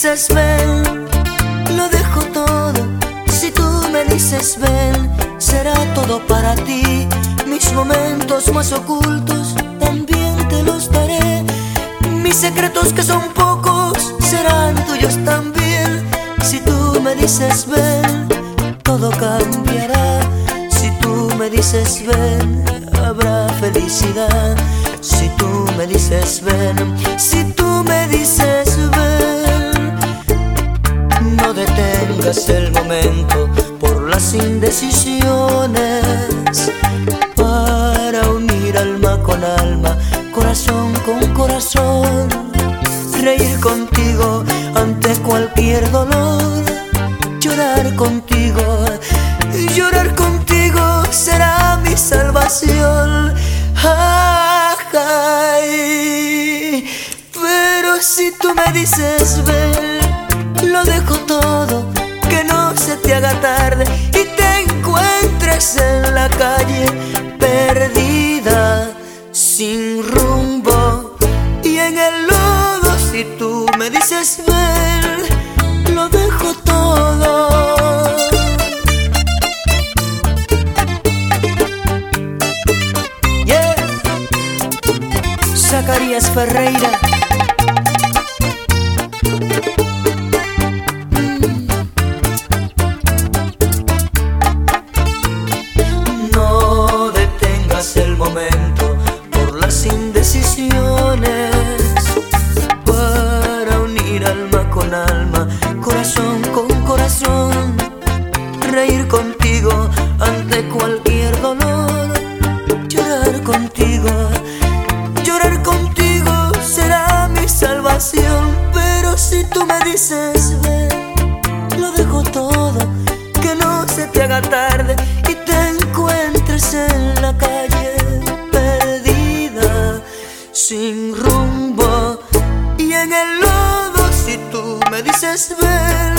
dices ven, lo dejo todo. Si tú me dices ven, será todo para ti. Mis momentos más ocultos también te los daré. Mis secretos que son pocos serán tuyos también. Si tú me dices ven, todo cambiará. Si tú me dices ven, habrá felicidad. Si tú me dices ven, si por las indecisiones para unir alma con alma, corazón con corazón, reír contigo ante cualquier dolor, llorar contigo, llorar contigo será mi salvación. Ay, pero si tú me dices ven, lo dejo todo, haga tarde y te encuentres en la calle perdida, sin rumbo y en el lodo. Si tú me dices ven, lo dejo todo. Yeah. Zacarías Ferreira. Contigo ante cualquier dolor, llorar contigo, llorar contigo será mi salvación, pero si tú me dices ven, lo dejo todo, que no se te haga tarde y te encuentres en la calle perdida, sin rumbo. Y en el lodo si tú me dices ven,